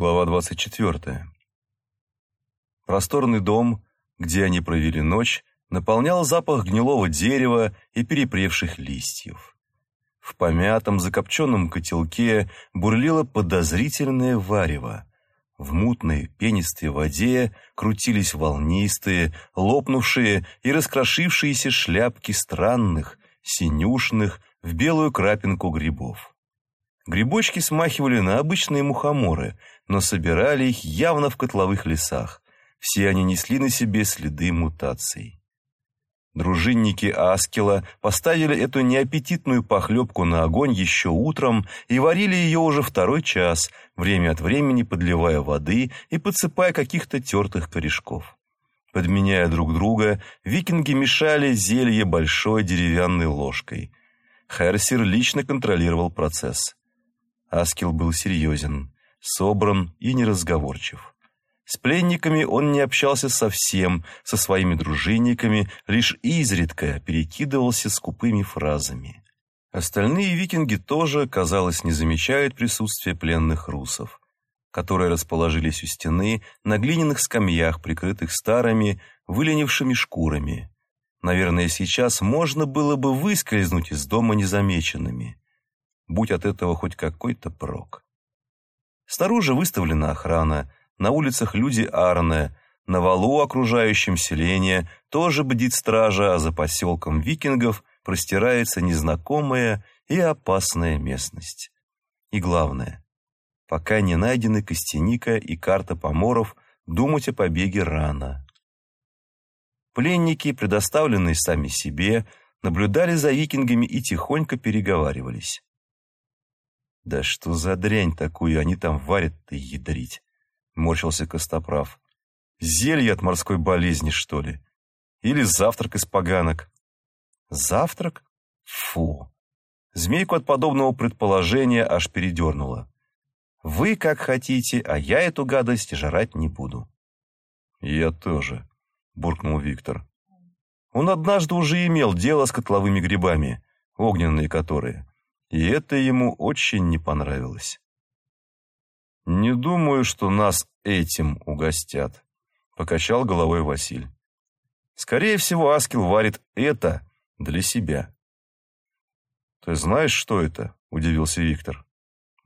Глава 24. Просторный дом, где они провели ночь, наполнял запах гнилого дерева и перепревших листьев. В помятом закопченном котелке бурлило подозрительное варево. В мутной пенистой воде крутились волнистые, лопнувшие и раскрошившиеся шляпки странных, синюшных, в белую крапинку грибов. Грибочки смахивали на обычные мухоморы, но собирали их явно в котловых лесах. Все они несли на себе следы мутаций. Дружинники Аскела поставили эту неаппетитную похлебку на огонь еще утром и варили ее уже второй час, время от времени подливая воды и подсыпая каких-то тертых корешков. Подменяя друг друга, викинги мешали зелье большой деревянной ложкой. Херсер лично контролировал процесс. Аскел был серьезен, собран и неразговорчив. С пленниками он не общался совсем, со своими дружинниками лишь изредка перекидывался скупыми фразами. Остальные викинги тоже, казалось, не замечают присутствия пленных русов, которые расположились у стены на глиняных скамьях, прикрытых старыми, выленившими шкурами. Наверное, сейчас можно было бы выскользнуть из дома незамеченными будь от этого хоть какой-то прок. Снаружи выставлена охрана, на улицах люди арные, на валу окружающем селение тоже бдит стража, а за поселком викингов простирается незнакомая и опасная местность. И главное, пока не найдены Костяника и карта поморов, думать о побеге рано. Пленники, предоставленные сами себе, наблюдали за викингами и тихонько переговаривались. «Да что за дрянь такую они там варят-то ядрить?» — морщился Костоправ. «Зелье от морской болезни, что ли? Или завтрак из поганок?» «Завтрак? Фу!» Змейку от подобного предположения аж передернуло. «Вы как хотите, а я эту гадость жрать не буду». «Я тоже», — буркнул Виктор. Он однажды уже имел дело с котловыми грибами, огненные которые и это ему очень не понравилось. «Не думаю, что нас этим угостят», — покачал головой Василь. «Скорее всего, Аскел варит это для себя». «Ты знаешь, что это?» — удивился Виктор.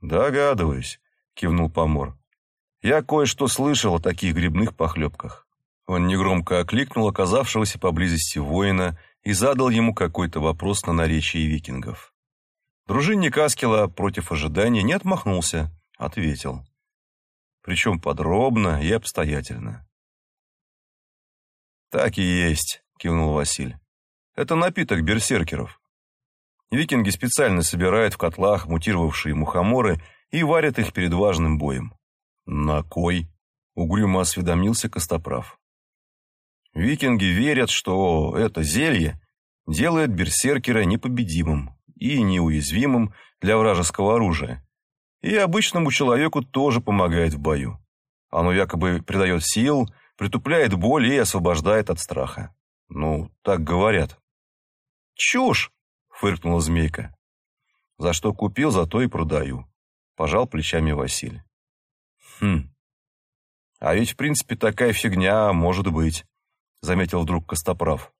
«Догадываюсь», — кивнул Помор. «Я кое-что слышал о таких грибных похлебках». Он негромко окликнул оказавшегося поблизости воина и задал ему какой-то вопрос на наречии викингов. Дружинник Аскела против ожидания не отмахнулся, ответил. Причем подробно и обстоятельно. «Так и есть», — кивнул Василь. «Это напиток берсеркеров. Викинги специально собирают в котлах мутировавшие мухоморы и варят их перед важным боем». «На кой?» — угрюмо осведомился Костоправ. «Викинги верят, что это зелье делает берсеркера непобедимым и неуязвимым для вражеского оружия. И обычному человеку тоже помогает в бою. Оно якобы придает сил, притупляет боль и освобождает от страха. Ну, так говорят. «Чушь!» — фыркнула змейка. «За что купил, за то и продаю», — пожал плечами Василь. «Хм. А ведь, в принципе, такая фигня может быть», — заметил вдруг Костоправ.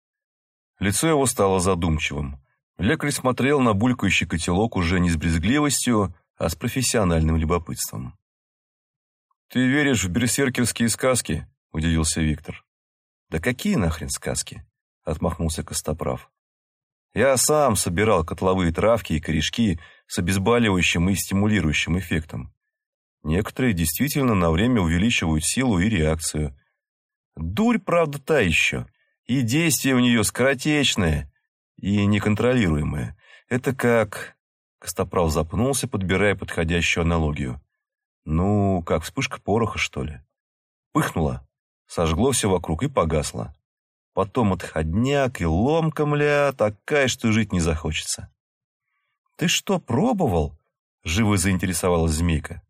Лицо его стало задумчивым. Лекарь смотрел на булькающий котелок уже не с брезгливостью, а с профессиональным любопытством. «Ты веришь в берсеркерские сказки?» – удивился Виктор. «Да какие нахрен сказки?» – отмахнулся Костоправ. «Я сам собирал котловые травки и корешки с обезболивающим и стимулирующим эффектом. Некоторые действительно на время увеличивают силу и реакцию. Дурь, правда, та еще, и действие у нее скоротечное, и неконтролируемое. Это как... Костоправ запнулся, подбирая подходящую аналогию. Ну, как вспышка пороха, что ли. Пыхнуло, сожгло все вокруг и погасло. Потом отходняк и ломка, мля, такая, что жить не захочется. «Ты что, пробовал?» — живо заинтересовалась змейка.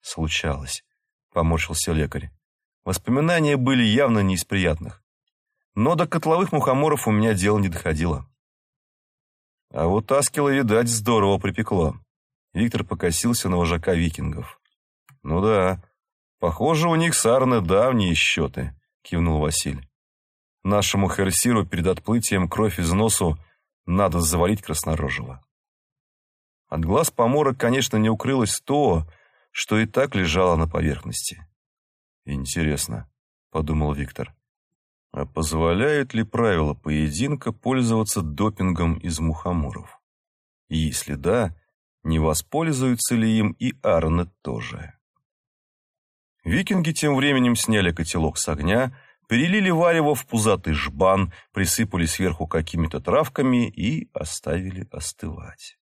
«Случалось», — поморщился лекарь. Воспоминания были явно не из приятных. Но до котловых мухоморов у меня дело не доходило. А вот Аскела, видать, здорово припекло. Виктор покосился на вожака викингов. Ну да, похоже, у них с Арне давние счеты, кивнул Василь. Нашему Херсиру перед отплытием кровь из носу надо завалить краснорожего. От глаз помора, конечно, не укрылось то, что и так лежало на поверхности. «Интересно», — подумал Виктор, — «а позволяют ли правила поединка пользоваться допингом из мухоморов? И если да, не воспользуются ли им и Арне тоже?» Викинги тем временем сняли котелок с огня, перелили варево в пузатый жбан, присыпали сверху какими-то травками и оставили остывать.